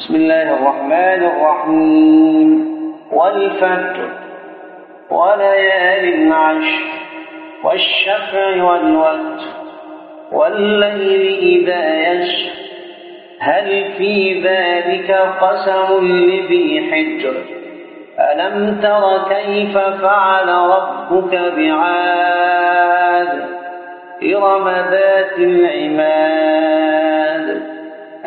بسم الله الرحمن الرحيم. والفجر وليال عشر والشفع والوتر والليل إذا يسر. هل في ذلك قسم لذي حجر؟ ألم تر كيف فعل ربك بعاد؟ إرم ذات العماد.